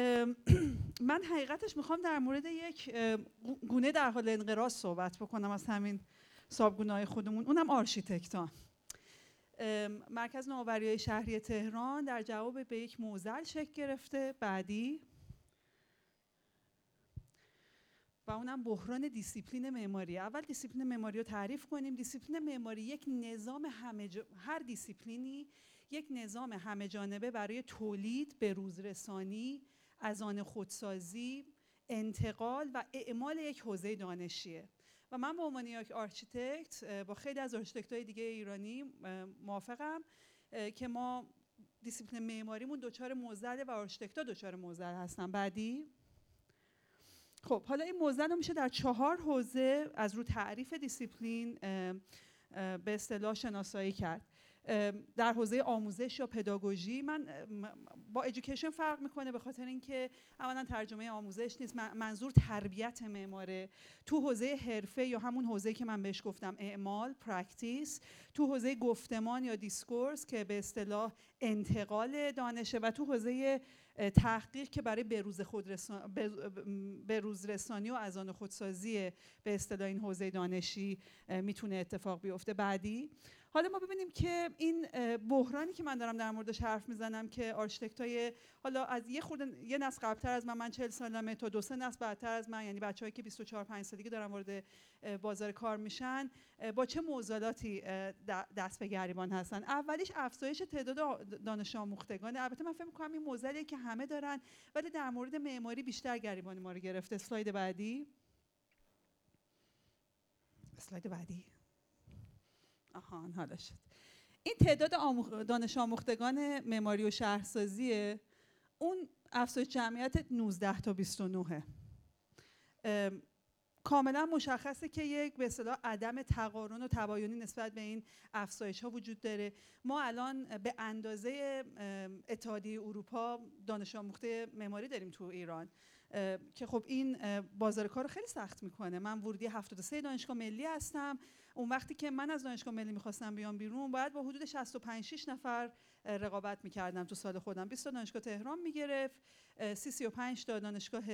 من حقیقتش می‌خوام در مورد یک گونه در حال انقراض صحبت بکنم از همین sub گونه های خودمون. اونم آرشیتکتان مرکز نوآوری شهری تهران در جواب به یک معضل شکل گرفته. بعدی؟ و اونم بحران دیسیپلین معماری. اول دیسیپلین معماری رو تعریف کنیم. دیسیپلین معماری یک نظام همه هر دیسیپلینی یک نظام همه جانبه برای تولید به روزرسانی از آن خودسازی انتقال و اعمال یک حوزه دانشیه. و من به عنوان یک architect با خیلی از architect های دیگه ایرانی موافقم که ما دیسیپلین معماریمون دچار معضل و architect ا دچار معضل هستن. بعدی؟ خب حالا این معضل رو میشه در چهار حوزه از رو تعریف دیسیپلین به اصطلاح شناسایی کرد. در حوزه آموزش یا pedagogy من با education فرق می‌کنه به خاطر اینکه اولا ترجمه آموزش نیست منظور تربیت معماره. تو حوزه حرفه یا همون حوزه که من بهش گفتم اعمال practice تو حوزه گفتمان یا discourse که به اصطلاح انتقال دانشه و تو حوزه تحقیق که برای بروز, خودرسان، بروز رسانی و از آن خودسازی به اصطلاح این حوزه دانشی می‌تونه اتفاق بیفته. بعدی حالا ما ببینیم که این بحرانی که من دارم در موردش حرف می‌زنم که های حالا از یه خورده یه نسل قبلتر از من من 40 سالمه تا دو سه نسل بعدتر از من یعنی بچه‌ای که 24 5 سالگی دارن وارد بازار کار میشن با چه موضوعاتی دست به گریبان هستن؟ اولیش افزایش تعداد دانش آموختگان. البته من فکر می‌کنم این موزلیه که همه دارن ولی در مورد معماری بیشتر گریبان ما رو گرفته. اسلاید بعدی. اسلاید بعدی. آهان حالا شد این تعداد دانش آموختگان معماری و شهرسازیه. اون افزایش جمعیت 19 تا 29 کاملا مشخصه که یک به اصطلاح عدم تقارن و تباینی نسبت به این افزایش ها وجود داره. ما الان به اندازه اتحادیه اروپا دانش آموخته معماری داریم تو ایران. که خب این بازار کار خیلی سخت می‌کنه. من ورودی 73 دانشگاه ملی هستم. اون وقتی که من از دانشگاه ملی می‌خواستم بیام بیرون باید با حدود 65 6 نفر رقابت می‌کردم تو سال خودم. 20 تا دانشگاه تهران می‌گرفت. 30 35 تا دانشگاه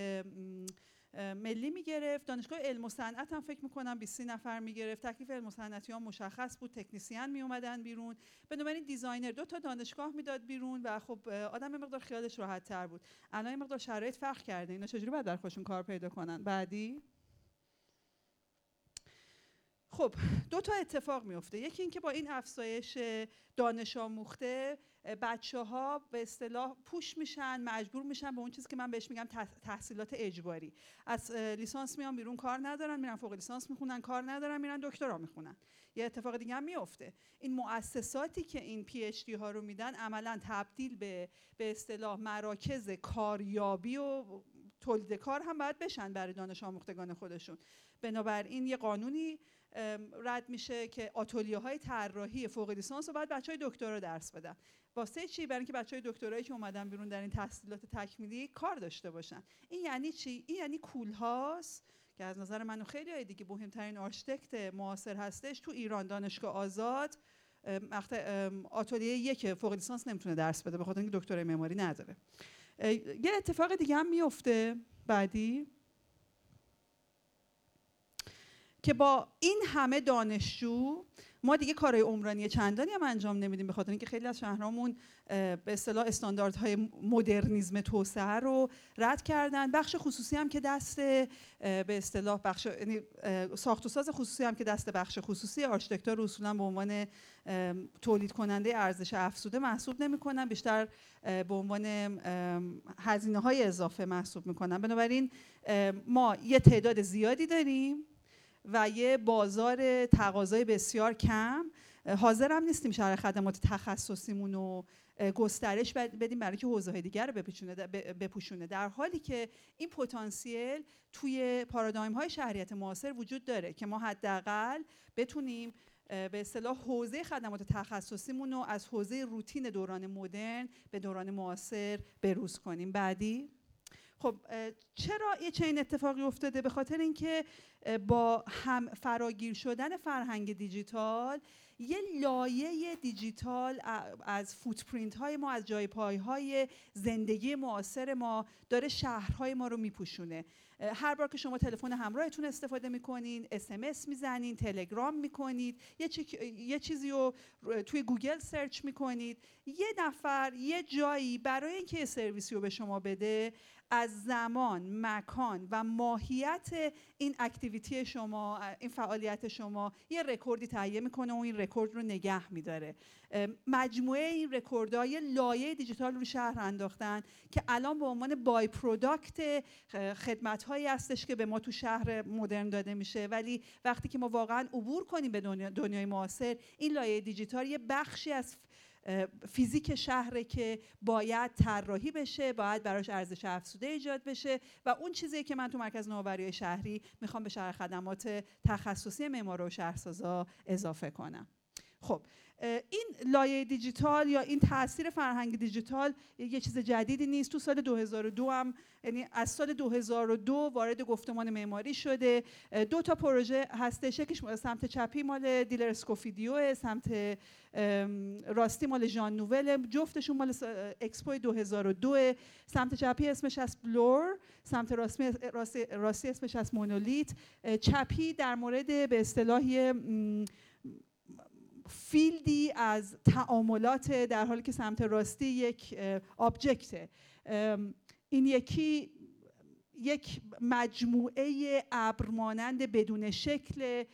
ملی می‌گرفت. دانشگاه علم و صنعت هم فکر می‌کنم 20 نفر می‌گرفت. تکلیف علم و صنعتی ها مشخص بود. تکنیسیان می اومدن بیرون. بنابراین designer دو تا دانشگاه می‌داد بیرون و خب آدم مقدار خیالش راحت تر بود. الان مقدار شرایط فرق کرده. اینا چجوری باید در خودشون کار پیدا کنن؟ بعدی؟ خب دو تا اتفاق میفته یکی اینکه با این افزایش دانش آموخته بچه ها به اصطلاح push میشن مجبور میشن به اون چیزی که من بهش میگم تحصیلات اجباری. از لیسانس میان بیرون کار ندارن میرن فوق لیسانس می‌خونن کار ندارن میرن دکترا می‌خونن. یه اتفاق دیگه هم میفته. این مؤسساتی که این پی اچ دی ها رو میدن عملا تبدیل به به اصطلاح مراکز کاریابی و تولید کار هم باید بشن برای دانش آموختگان خودشون. بنابراین یه قانونی رد میشه که آتولیه های طراحی فوق لیسانس رو باید بچه های دکترا درس بدن. واسه چی؟ برای اینکه بچه های دکترایی که اومدن بیرون در این تحصیلات تکمیلی کار داشته باشن. این یعنی چی؟ این یعنی کول هاست که از نظر منو خیلی های دیگه مهمترین آرشیتکت معاصر هستش تو ایران دانشگاه آزاد. آتلیه یک فوق لیسانس نمی‌تونه درس بده به اینکه دکترای معماری نداره. یه اتفاق دیگه هم میفته بعدی. که با این همه دانشجو ما دیگه کارهای عمرانی چندانی هم انجام نمیدیم به خاطر اینکه خیلی از شهرامون به اصطلاح استانداردهای مدرنیزم توسعه رو رد کردن. بخش خصوصی هم که دست به اصطلاح بخش یعنی ساخت و ساز خصوصی هم که دست بخش خصوصی آرشیتکتور اصولا به عنوان تولید کننده ارزش افزوده محسوب نمی‌کنن. بیشتر به عنوان هزینه های اضافه محسوب می‌کنن. بنابراین ما یه تعداد زیادی داریم و یه بازار تقاضای بسیار کم. حاضرم نیستیم شهر خدمات تخصصیمون رو گسترش بدیم برای که حوزه های دیگر رو بپوشونه. در حالی که این پتانسیل توی پارادایم های شهریت معاصر وجود داره که ما حداقل بتونیم به اصطلاح حوزه خدمات تخصصیمون رو از حوزه روتین دوران مدرن به دوران معاصر بروز کنیم. بعدی؟ خب چرا یه چنین اتفاقی افتاده؟ به خاطر اینکه با هم فراگیر شدن فرهنگ دیجیتال یه لایه دیجیتال از footprint های ما از جای پای های زندگی معاصر ما داره شهرهای ما رو میپوشونه. هر بار که شما تلفن همراهتون استفاده می‌کنین اس می‌زنین تلگرام می‌کنید یه, یه چیزی رو توی Google search می‌کنید. یه نفر یه جایی برای اینکه سرویسی رو به شما بده از زمان مکان و ماهیت این activity شما این فعالیت شما یه رکوردی تهیه می‌کنه و این رکورد رو نگه میداره. مجموعه این رکوردها یه لایه دیجیتال رو شهر انداختن که الان به عنوان by-product خدمت هایی هستش که به ما تو شهر مدرن داده میشه. ولی وقتی که ما واقعا عبور کنیم به دنیای معاصر این لایه دیجیتال یه بخشی از فیزیک شهره که باید طراحی بشه باید براش ارزش افزوده ایجاد بشه و اون چیزی که من تو مرکز نوآوری شهری می‌خوام به شهر خدمات تخصصی معمار و شهرسازا اضافه کنم. خب این لایه دیجیتال یا این تاثیر فرهنگ دیجیتال یه چیز جدیدی نیست. تو سال 2002 هم یعنی از سال 2002 وارد گفتمان معماری شده. دو تا پروژه هستش. یکیش سمت چپی مال دیلر اسکوفیدیو سمت راستی مال ژان نوول جفتشون مال اکسپو 2002 سمت چپی اسمش از Blur سمت راستی, راستی اسمش از Monolith. چپی در مورد به اصطلاحی field ی از تعاملات در حالی که سمت راستی یک object ه این یکی یک مجموعه ابرمانند بدون شکل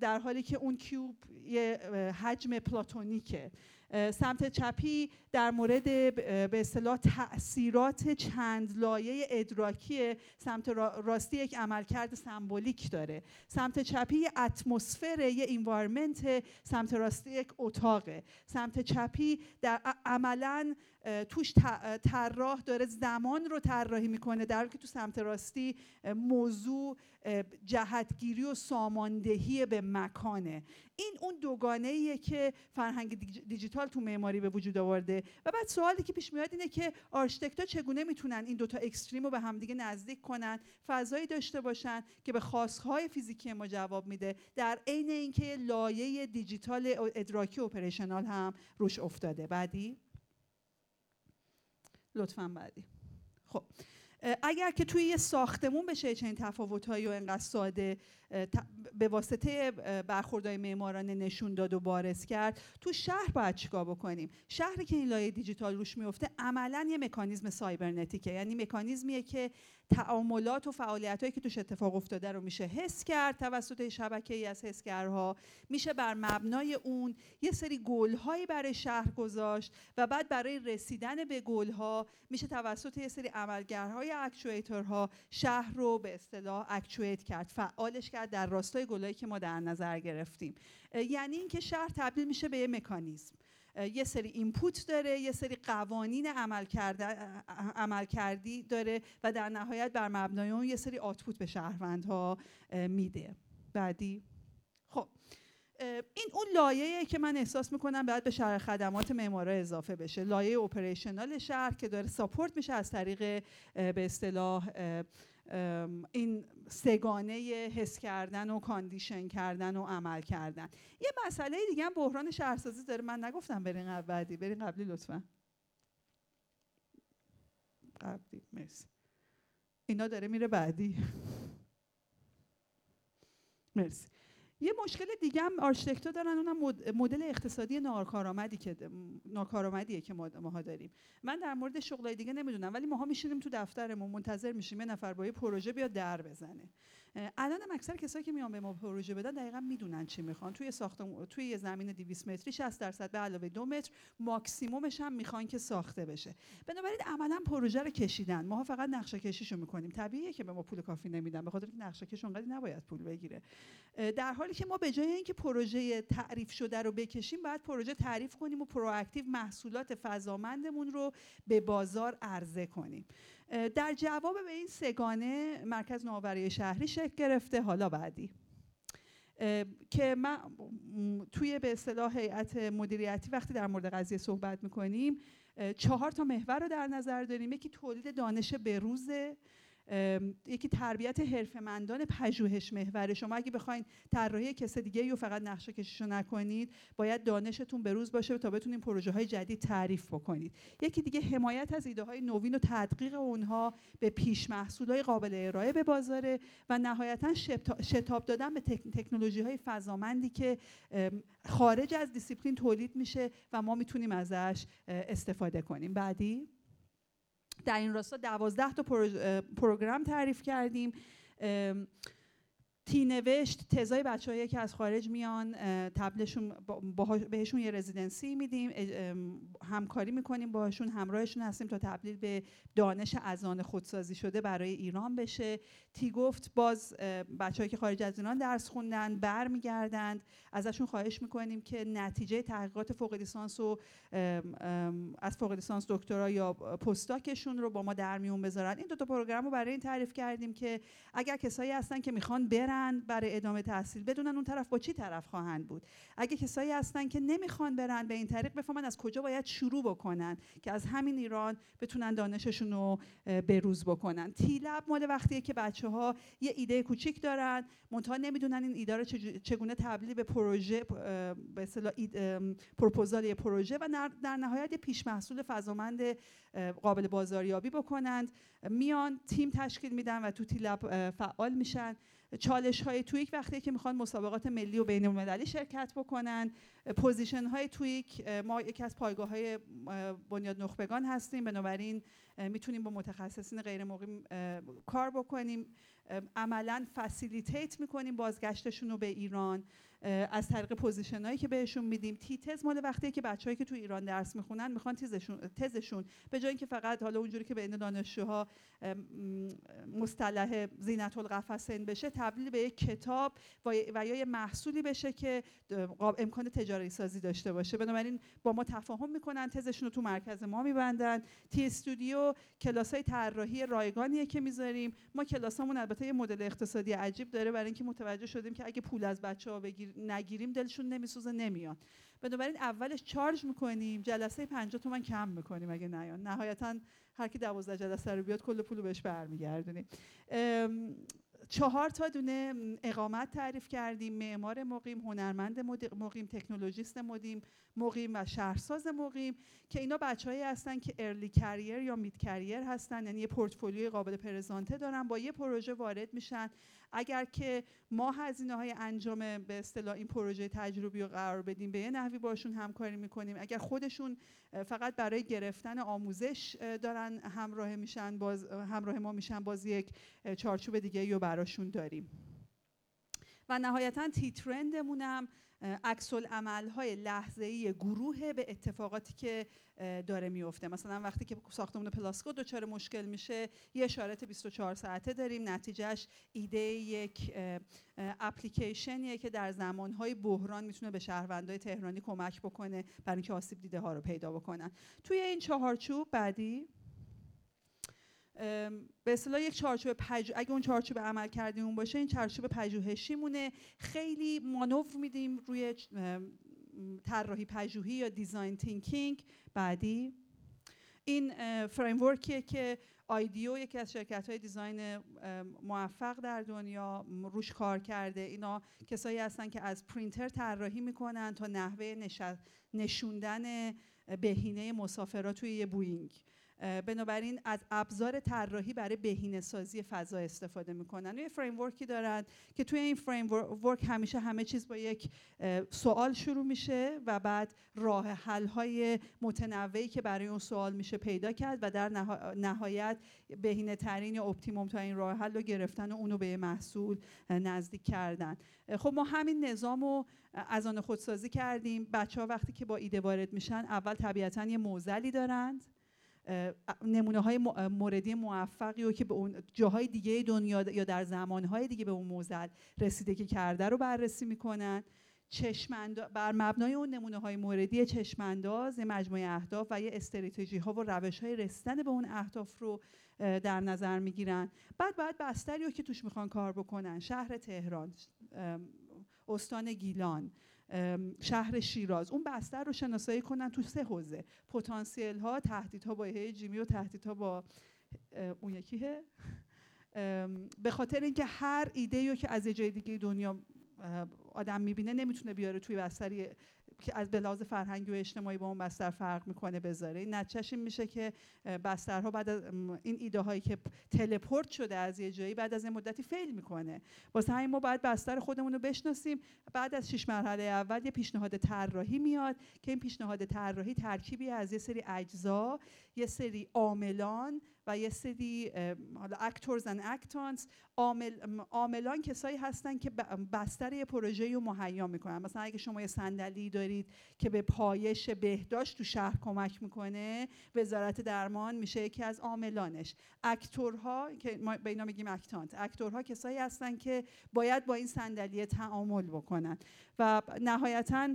در حالی که اون cube یه حجم پلاتونیکه. سمت چپی در مورد به اصطلاح تاثیرات چند لایه ادراکی سمت راستی یک عملکرد سمبولیک داره. سمت چپی اتمسفر یه انوایرمنت سمت راستی یک اتاقه. سمت چپی در عملا توش طراح داره زمان رو طراحی می‌کنه در حالی که تو سمت راستی موضوع جهتگیری و ساماندهی به مکانه. این اون دوگانه ایه که فرهنگ دیجیتال تو معماری به وجود آورده. و بعد سوالی که پیش میاد اینه که آرشیتکتا چگونه می‌تونن این دوتا extreme رو به همدیگه نزدیک کنن فضایی داشته باشن که به خواستهای فیزیکی ما جواب میده در عین اینکه لایه دیجیتال ادراکی operational هم روش افتاده. بعدی؟ لطفا بعدی. خب. اگر که توی یه ساختمون بشه چنین تفاوتهایی و انقدر ساده به واسطه برخوردهای معمارانه نشون داد و بارز کرد تو شهر باید چیکار بکنیم؟ شهری که این لایه دیجیتال روش میفته عملا یه مکانیزم سایبرنتیکه. یعنی مکانیزمیه که تعاملات و فعالیت هایی که توش اتفاق افتاده رو میشه حس کرد. توسط شبکه ای از حسگرها میشه بر مبنای اون یه سری گل هایی برای شهر گذاشت و بعد برای رسیدن به گل ها میشه توسط یه سری عملگرهای اکچویترها شهر رو به اصطلاح اکچویت کرد فعالش کرد در راستای گلایی که ما در نظر گرفتیم. یعنی اینکه شهر تبدیل میشه به یه مکانیزم. یه سری اینپوت داره یه سری قوانین عمل, کرده، عمل کردی داره و در نهایت بر مبنای اون یه سری آتپوت به شهروندها میده. بعدی؟ خب این اون لایه که من احساس می‌کنم باید به شهر خدمات معمارا اضافه بشه. لایه اپریشنال شهر که داره ساپورت میشه از طریق به اصطلاح این سگانه حس کردن و condition کردن و عمل کردن. یه مسئله دیگه هم بحران شهرسازی داره. من نگفتم برین بعدی. برین قبلی لطفا. قبلی مرسی. اینا داره میره بعدی. مرسی. یه مشکل دیگه هم آرشیتکتا دارن اونم مدل اقتصادی ناکارآمدی که ناکارآمدیه که ماها داریم. من در مورد شغلای دیگه نمی‌دونم ولی ماها میشینیم تو دفترمون منتظر میشیم یه نفر با یه پروژه بیاد در بزنه. الان هم اکثر کسایی که میان به ما پروژه بدن دقیقا می‌دونن چی می‌خوان. توی ساختم توی یه زمین 200 متری 60 درصد به علاوه دو متر ماکسیمومش هم می‌خوان که ساخته بشه. بنابراین عملا پروژه رو کشیدن. ما فقط نقشه کشیشو می‌کنیم. طبیعیه که به ما پول کافی نمیدن به خاطر اینکه نقشه کش اونقدر نباید پول بگیره. در حالی که ما به جای اینکه پروژه تعریف شده رو بکشیم باید پروژه تعریف کنیم و proactive محصولات فضامندمون رو به بازار عرضه کنیم. در جواب به این سگانه مرکز نوآوری شهری شکل گرفته. حالا بعدی. که من توی به اصطلاح هیئت مدیریتی وقتی در مورد قضیه صحبت می‌کنیم چهار تا محور رو در نظر داریم. یکی تولید دانش بروزه یکی تربیت حرفمندان پژوهش محور شما اگه بخواین طراحی کس دیگه رو فقط نقشه کشیشو نکنید باید دانشتون به روز باشه تا بتونین پروژه های جدید تعریف بکنید. یکی دیگه حمایت از ایده های نوین و تدقیق اونها به پیش محصول های قابل ارائه به بازاره و نهایتا شتاب دادن به تکنولوژی های فضامندی که خارج از دیسیپلین تولید میشه و ما می‌تونیم ازش استفاده کنیم. بعدی؟ در این راستا دوازده تا program تعریف کردیم. تی نوشت تزای بچه‌هایی که از خارج میان تبلشون بهشون یه رزیدنسی میدیم همکاری می‌کنیم باهاشون همراهشون هستیم تا تبدیل به دانش از آن خودسازی شده برای ایران بشه. تی گفت باز بچه‌هایی که خارج از ایران درس خوندن برمیگردند. ازشون خواهش می‌کنیم که نتیجه تحقیقات فوق لیسانس و از فوق لیسانس دکترا یا پستاکشون رو با ما در میون بذارن. این دو تا پروگرام رو برای این تعریف کردیم که اگر کسایی هستن که می‌خوان برن برای ادامه تحصیل. بدونن اون طرف با چی طرف خواهند بود. اگه کسایی هستن که نمی‌خوان برن به این طریق بفهمن از کجا باید شروع بکنن که از همین ایران بتونن دانششون رو بروز بکنن. تیلب مال وقتیه که بچه ها یه ایده کوچیک دارن منتها نمی‌دونن این ایده رو چگونه تبدیل به پروژه به اصطلاح پروپوزال یه پروژه و در نهایت یه پیش محصول فضامند قابل بازاریابی بکنند. میان تیم تشکیل میدن و تو تیلب فعال میشن. چالش های تویک وقتی که می‌خوان مسابقات ملی و بین المللی شرکت بکنن. پوزیشن های تویک ما یکی از پایگاه های بنیاد نخبگان هستیم. بنابراین می‌تونیم با متخصصین غیر مقیم کار بکنیم. عملا فسیلیتیت می‌کنیم بازگشتشون رو به ایران. از طریق پوزیشن هایی که بهشون میدیم. تیتز مال وقتی که بچههایی که تو ایران درس می‌خونن می‌خوان تزشون تزشون. به جای اینکه فقط حالا اونجوری که بین دانشجوها مصطلح زینت القفسین بشه تبدیل به یک کتاب و یا یه محصولی بشه که امکان تجاری سازی داشته باشه. بنابراین با ما تفاهم می‌کنن تزشون رو تو مرکز ما میبندن. تی استودیو کلاس های طراحی رایگانیه که می‌ذاریم. ما کلاسامون البته یه مدل اقتصادی عجیب داره. برای اینکه متوجه شدیم که اگه پول از بچه ها نگیریم دلشون نمیسوزه نمیان. بنابراین اولش چارج می‌کنیم جلسه 50 تومن کم می‌کنیم اگه نیان. نهایتا هر کی 12 جلسه رو بیاد کل پول بهش برمیگردونیم. چهار تا دونه اقامت تعریف کردیم. معمار مقیم هنرمند مقیم تکنولوژیست مقیم مقیم و شهرساز مقیم که اینا بچههایی هستن که ارلی کریر یا مید کریر هستن. یعنی یه پورتفولیوی قابل پرزانته دارن. با یه پروژه وارد میشن. اگر که ما هزینه های انجام به اصطلاح این پروژه تجربی رو قرار بدیم به یه نحوی باشون همکاری می‌کنیم. اگر خودشون فقط برای گرفتن آموزش دارن همراه میشن باز همراه ما میشن باز یک چارچوب دیگه رو براشون داریم. و نهایتا تی ترندمونم عکس های لحظه ای گروه به اتفاقاتی که داره میفته مثلا وقتی که ساختمون پلاسکو دچار مشکل میشه یه charrette 24 ساعته داریم. نتیجهش ایده یک اپلیکیشنیه که در زمانهای بحران می‌تونه به شهروندهای تهرانی کمک بکنه برای اینکه آسیب دیده ها رو پیدا بکنن. توی این چهارچوب بعدی به اصطلاح یک چارچوب پژو اگه اون چارچوب عمل کردیم اون باشه این چارچوب پژوهشی مونه خیلی مانور میدیم روی طراحی پژوهی یا design thinking بعدی این framework یه که IDEO یکی از شرکت های design موفق در دنیا روش کار کرده. اینا کسایی هستن که از پرینتر طراحی می‌کنن تا نحوه نشوندن بهینه مسافرات توی یه بوینگ. بنابراین از ابزار طراحی برای بهینه سازی فضا استفاده می‌کنن. یه framework ی دارن که توی این framework همیشه همه چیز با یک سوال شروع میشه و بعد راه حل های متنوعی که برای اون سوال میشه پیدا کرد و در نهایت بهینه ترین یا اپتیموم تا این راه حل رو گرفتن و اونو به محصول نزدیک کردن. خب ما همین نظام رو از آن خودسازی کردیم. بچه ها وقتی که با ایده وارد میشن اول طبیعتا یه موزلی دارند. نمونه های موردی موفقی و که به اون جاهای دیگه دنیا یا در زمانهای دیگه به اون موزل رسیده که کرده رو بررسی می‌کنن. بر مبنای اون نمونه های موردی چشمانداز مجموعه اهداف و یه استراتژی ها و روش های رسیدن به اون اهداف رو در نظر می‌گیرن. بعد باید بستری رو که توش می‌خوان کار بکنن. شهر تهران استان گیلان. شهر شیراز. اون بستر رو شناسایی کنن تو سه حوزه. پتانسیل ها تهدیدها با هی جیمی و تهدیدها با اون یکیه. به خاطر اینکه هر ایده که از جای دیگه دنیا آدم می‌بینه نمی‌تونه بیاره توی بستری که از به لحاظ فرهنگی و اجتماعی با اون بستر فرق می‌کنه بذاره. این نتیجهش این میشه که بسترها بعد از این ایده هایی که تلپورت شده از یه جایی بعد از این مدتی فیل می‌کنه. واسه همین ما باید بستر خودمون رو بشناسیم. بعد از شش مرحله اول یه پیشنهاد طراحی میاد که این پیشنهاد طراحی ترکیبی از یه سری اجزا یه سری عاملان و یه سری حالا اکتورز ان اکتانس عاملان کسایی هستن که بستر یه پروژه رو مهیا می‌کنن. مثلا اگه شما یه صندلی دارید که به پایش بهداشت تو شهر کمک می‌کنه وزارت درمان میشه یکی از عاملانش. اکتورها که ما به اینا میگیم اکتانت اکتورها کسایی هستن که باید با این صندلی تعامل بکنن. و نهایتاً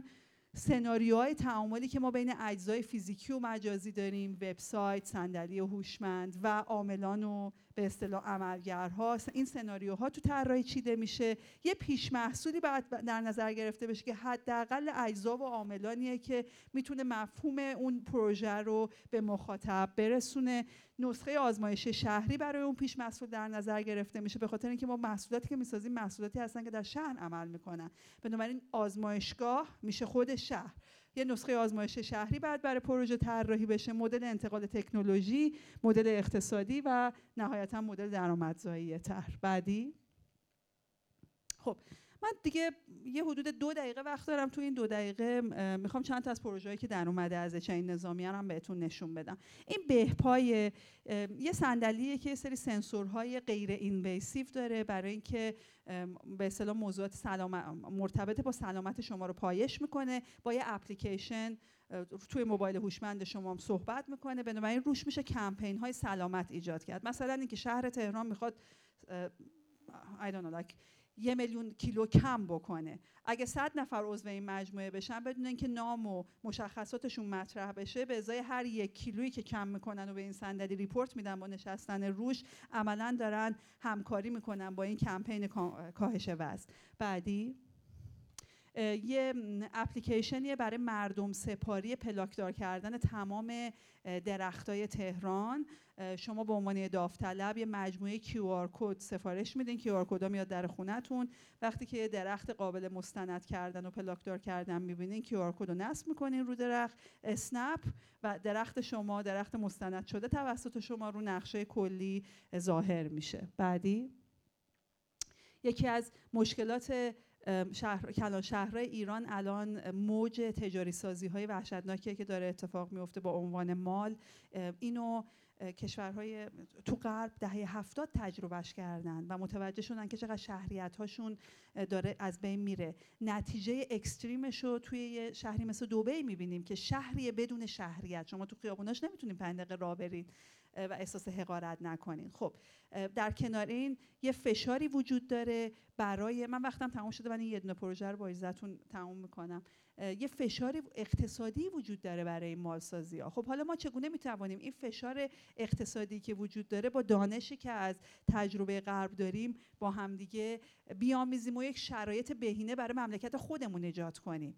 سناریوهای تعاملی که ما بین اجزای فیزیکی و مجازی داریم وبسایت صندلی هوشمند و عاملان و به اصطلاح عملگرها. این سناریوها تو طراحی چیده میشه. یه پیش محصولی باید در نظر گرفته بشه که حداقل اجزا و عاملانیه که می‌تونه مفهوم اون پروژه رو به مخاطب برسونه. نسخه آزمایش شهری برای اون پیش محصول در نظر گرفته میشه. به خاطر اینکه ما محصولاتی که می‌سازیم محصولاتی هستن که در شهر عمل می‌کنن. بنابراین آزمایشگاه میشه خود شهر. یه نسخه آزمایش شهری بعد برای پروژه طراحی بشه. مدل انتقال تکنولوژی مدل اقتصادی و نهایتا مدل درآمدزایی طرح بعدی؟ خب من دیگه یه حدود دو دقیقه وقت دارم تو این دو دقیقه می‌خوام چند تا از پروژه‌ای که در اومده از چین نظامی هم بهتون نشون بدم. این بهپای یه صندلیه که یه سری سنسورهای غیر اینویسیو داره برای اینکه به اصطلاح موضوعات سلامت مرتبط با سلامت شما رو پایش می‌کنه با یه اپلیکیشن توی موبایل هوشمند شما هم صحبت می‌کنه. بنابراین روش میشه کمپین های سلامت ایجاد کرد. مثلا اینکه شهر تهران می‌خواد I don't know, یه میلیون کیلو کم بکنه. اگه صد نفر عضو این مجموعه بشن بدون اینکه نام و مشخصاتشون مطرح بشه به ازای هر یک کیلویی که کم می‌کنن و به این صندلی ریپورت میدن با نشستن روش عملا دارن همکاری می‌کنن با این کمپین کاهش وزن. بعدی؟ یه اپلیکیشنیه برای مردم سپاری پلاکدار کردن تمام درختای تهران. شما به عنوان داوطلب یه مجموعه QR کد سفارش میدین. QR کد میاد در خونتون. وقتی که درخت قابل مستند کردن و پلاکدار کردن می‌بینین QR کد رو نصب می‌کنین رو درخت. اسنپ و درخت شما درخت مستند شده توسط شما رو نقشه کلی ظاهر میشه. بعدی؟ یکی از مشکلات شهر کلان شهرهای ایران الان موج تجاری سازی های وحشتناکی که داره اتفاق میفته با عنوان مال. اینو کشورهای تو غرب دهه هفتاد تجربهش کردن و متوجه شدن که چقدر شهریت هاشون داره از بین میره. نتیجه اکستریمش رو توی یه شهری مثل دوبی می‌بینیم که شهری بدون شهریت. شما تو خیابوناش نمی‌تونین پنج دقیقه راه برید و احساس حقارت نکنین. خب در کنار این یه فشاری وجود داره برای من وقتم تمام شده من یه دونه پروژه رو با عزتون تموم می‌کنم. یه فشار اقتصادی وجود داره برای مالسازی ها. خب حالا ما چگونه می‌توانیم این فشار اقتصادی که وجود داره با دانشی که از تجربه غرب داریم با همدیگه بیامیزیم و یک شرایط بهینه برای مملکت خودمون ایجاد کنیم؟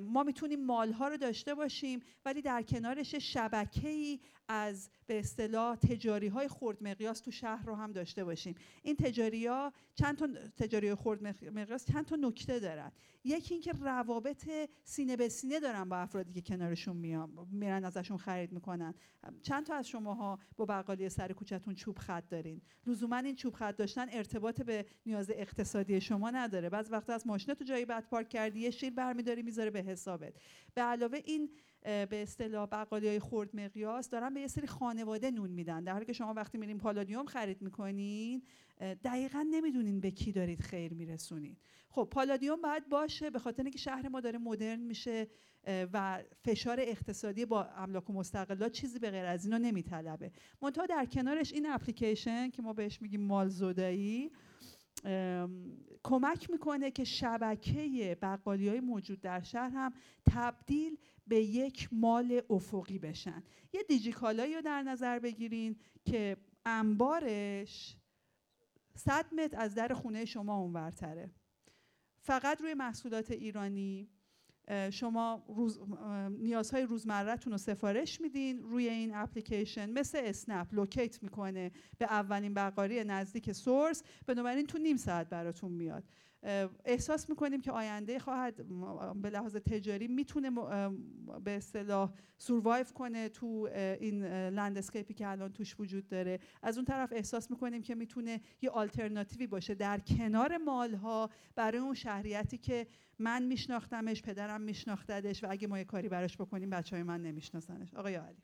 ما می‌تونیم مالها رو داشته باشیم ولی در کنارش شبکه‌ای از به اصطلاح تجاری های خرد مقیاس تو شهر رو هم داشته باشیم. این تجاری ها چند تا تجاری خرد مقیاس چند تا نکته دارن. یکی اینکه روابط سینه به سینه دارن با افرادی که کنارشون میان میرن ازشون خرید می‌کنن. چند تا از شماها با بقالی سر کوچتون چوب خط دارین. لزوما این چوب خط داشتن ارتباط به نیاز اقتصادی شما نداره. بعض وقت از ماشین تو جایی بد پارک کردی یه شیل برمیداری می‌ذاره به حسابت. به علاوه این به اصطلاح بقالی های خرد مقیاس دارن به یه سری خانواده نون میدن. در حالی که شما وقتی میرین پالادیوم خرید می‌کنین دقیقا نمی‌دونین به کی دارید خیر میرسونین خب پالادیوم باید باشه به خاطر اینکه شهر ما داره مدرن میشه و فشار اقتصادی با املاک و مستقلات چیزی به غیر از اینو نمیطلبه. منتها در کنارش این اپلیکیشن که ما بهش میگیم مال زدایی کمک می‌کنه که شبکه بقالی های موجود در شهر هم تبدیل به یک مال افقی بشن. یه دیجیکالایی رو در نظر بگیرین که انبارش 100 متر از در خونه شما اونورتره. فقط روی محصولات ایرانی شما روز، نیازهای روزمرهتون رو سفارش میدین روی این اپلیکیشن. مثل اسنپ لوکیت می‌کنه به اولین بقاری نزدیک سورس. بنابراین تو نیم ساعت براتون میاد. احساس می‌کنیم که آینده خواهد به لحاظ تجاری می‌تونه به اصطلاح سوروایو کنه تو این لندسکیپی که الان توش وجود داره. از اون طرف احساس می‌کنیم که می‌تونه یه آلترناتیوی باشه در کنار مالها برای اون شهریتی که من میشناختمش پدرم میشناختدش و اگه ما یه کاری براش بکنیم بچه های من نمیشناسنش. آقای علی